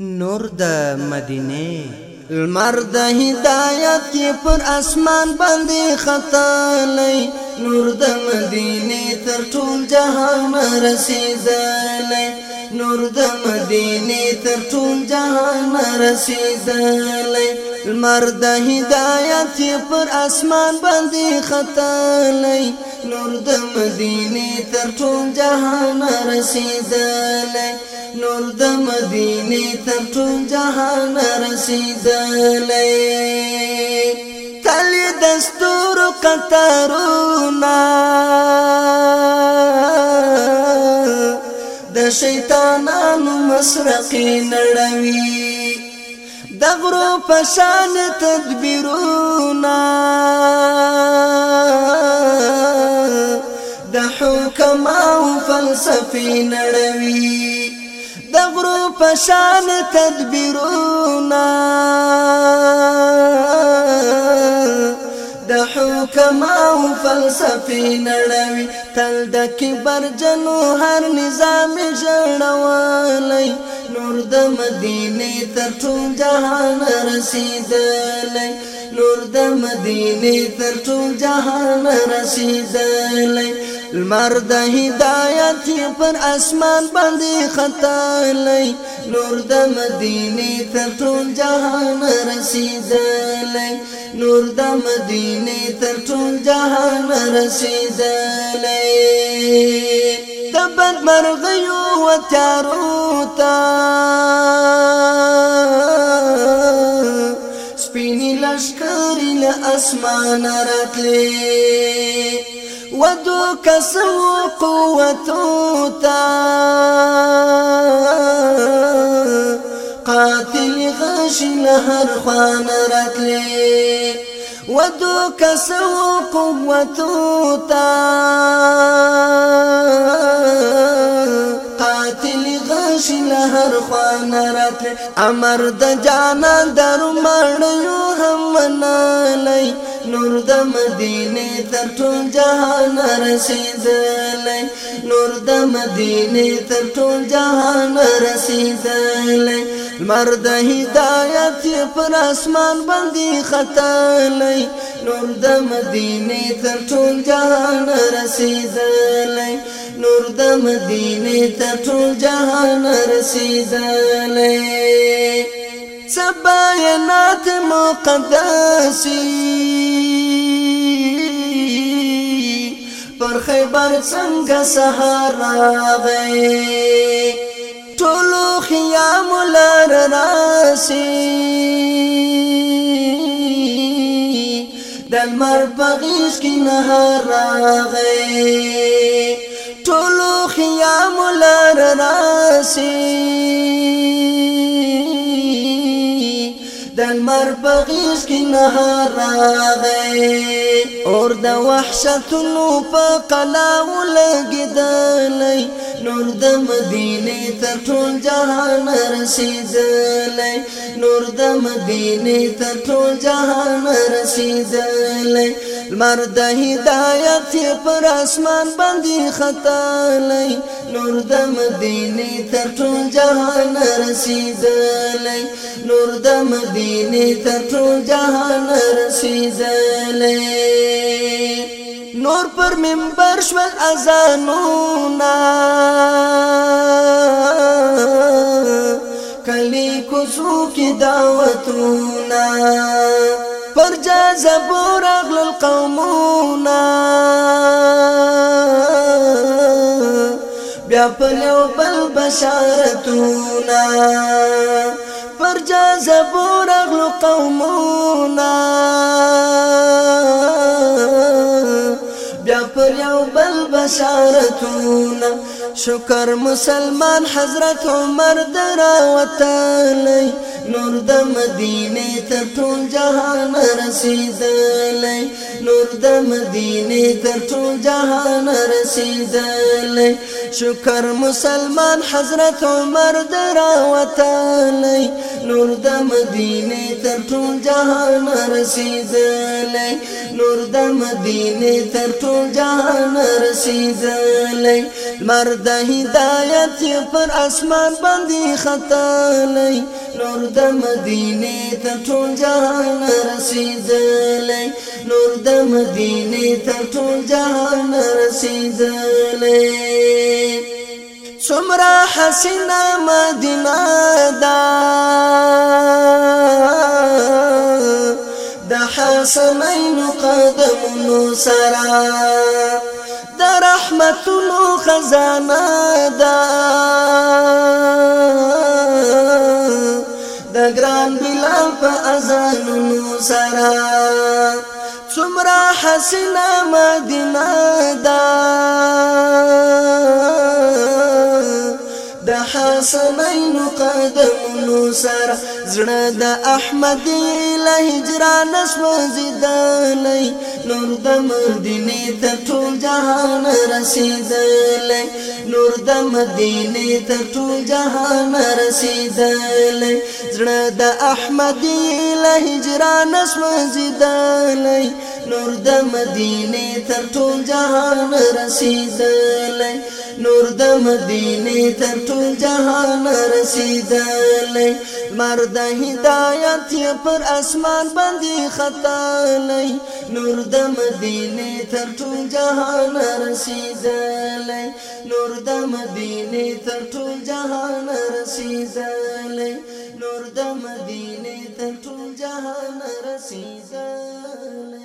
نور د مدینه المر د هدایت پر اسمان باندې خطا لای نور د مدینه تر ټول جهان رسیدلې نور د مدینه تر ټول جهان رسیدلې مرد هدایت پر اسمان باندې خطلې نور د مدینه تر ټول جهان رسیدلې نور د مدینه تر ټول جهان رسیدلې کله دستور قطارو د شیطانانو مسرقي نړوي د غرو پشان تدبیرونا د حکم او فلسفي نړوي د غرو پشان تدبیرونا علماء او فلسفي نړوي تل د کبر جنو هر نظام جوړوالي نور د مدینه تر ټول جهان رسیدلې نور د مدینه تر ټول جهان رسیدلې المرد هداية هدایت پر اسمان باندې خطا لای نور د مدینه تر ټول جهان رسیدلای نور د مدینه تر ټول جهان رسیدلای تبد مرغیو و تیارو سبيني سپینی لشکری له ودو سو قوتو تا قاتل غاشي لهر خوان رتلی ودو کسو قوتو تا قاتل غشی لهر خوان رتلی امر د جانا در د مدینه تر ټول جهان رسیدلې نور د مدینه تر ټول جهان رسیدلې مر د هدایت پر اسمان باندې ختلې نور د مدینه تر ټول جهان رسیدلې نور د مدینه تر ټول جهان رسیدلې سباینات مقدسی پر خیبر څنګه سهار راغی ټولو خیام لار راسی دل مر پغیش کی نهار راغی ټولو خیام لار راسی بغیز کی نهار راغی اور د وحشتونو په قلاو لګیدلې نور د مدینه تر ټول جهان رسیدلې نور د مدینه تر ټول جهان رسیدلې لمر د هدایت پر اسمان باندې خطا لای نور د مدینه تر ټول جهان رسیدلای نور د مدینه تر ټول جهان رسیدلای نور پر منبر شول اذانونه کلی کوڅو کې دعوتونه پر جذب راغل القومنا بیا په یو بل بشارتونه پر جذب راغل قومنا بیا پر یو بل بشارتونه شکر مسلمان حضرت عمر دراوتلی نور د مدینه ته ټول جهان رسیدلی لور د مدینه تر ټول جهان رسیدل شکر مسلمان حضرت عمر وطن نور د مدینه تر ټول جهان رسیدل نور د مدینه تر ټول جهان رسیدل مرد هدایت پر اسمان باندې ختلې نور د مدینه تر ټول جهان رسیدل نور د د مدینه تر ټول جهان رسیدلې څومره حسینه مدینه دا د حسنین قدمونو سره د رحمتونو خزانه دا د ګران بلال په اذانونو سره دومره حسنه مدینه دا د حسنین قدمونو سره زړه د احمد له هجران سوځیدلې نور د مدینه ته ټول جهان رسیدلې نور د مدینه ته ټول جهان رسیدلې زړه د احمد له هجران سوځیدلې نور د مدینه تر ټول جهان رسیدلې نور د مدینه تر ټول جهان رسیدلې مرد هدایت پر اسمان باندې خطا لې نور د مدینه تر ټول جهان رسیدلې نور د مدینه تر ټول جهان رسیدلې نور د مدینه تر ټول جهان رسیدلې